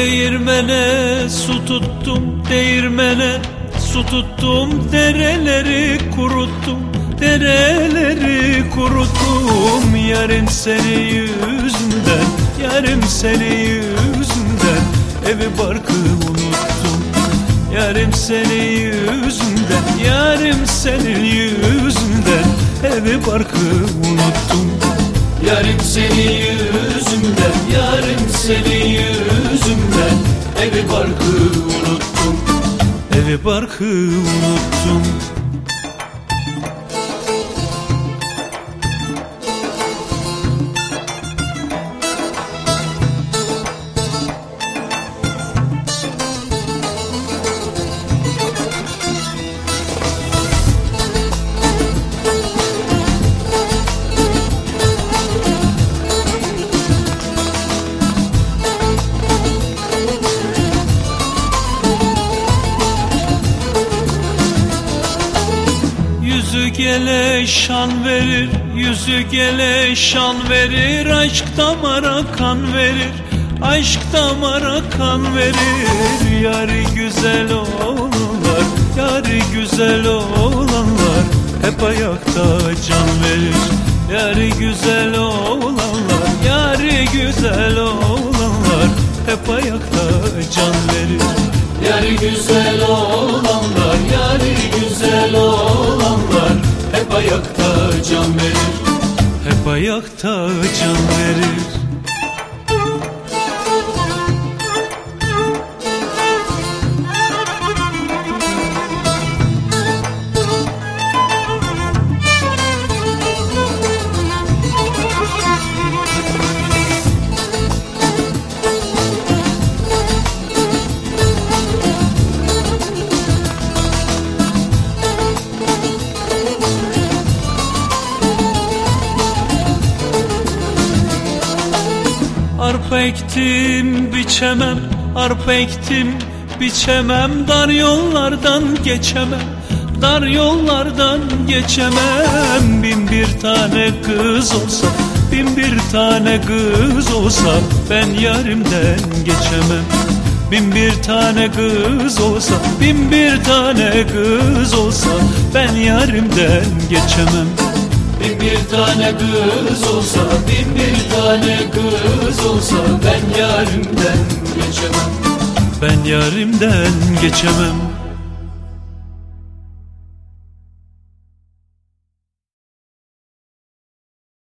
Değirmene su tuttum değirmene su tuttum. Dereleri kuruttum dereleri kuruttum. Yarım seni yüzünden yarım seni yüzünden evi barkı unuttum. Yarım seni yüzünden yarım senin yüzünden evi barkı unuttum. Yarım seni yüzümden, yarım seni yüzümden Evi barkı unuttum. Evi barkı unuttum Yüzü gele şan verir, yüzü gele şan verir. Aşk damara kan verir, aşk damara kan verir. Yarı güzel olanlar, yarı güzel olanlar Hep ayakta can verir. Yarı güzel olanlar, yarı güzel olanlar Hep ayakta can verir. Yarı güzel olanlar, can verir. Hep ayakta can verir Arpa ektim biçemem, arpa ektim biçemem. Dar yollardan geçemem, dar yollardan geçemem. Bin bir tane kız olsa, bin bir tane kız olsa Ben yarimden geçemem. Bin bir tane kız olsa, bin bir tane kız olsa Ben yarimden geçemem Bin bir tane kız olsa, bin bir tane kız olsa Ben yarimden geçemem. Ben yarimden geçemem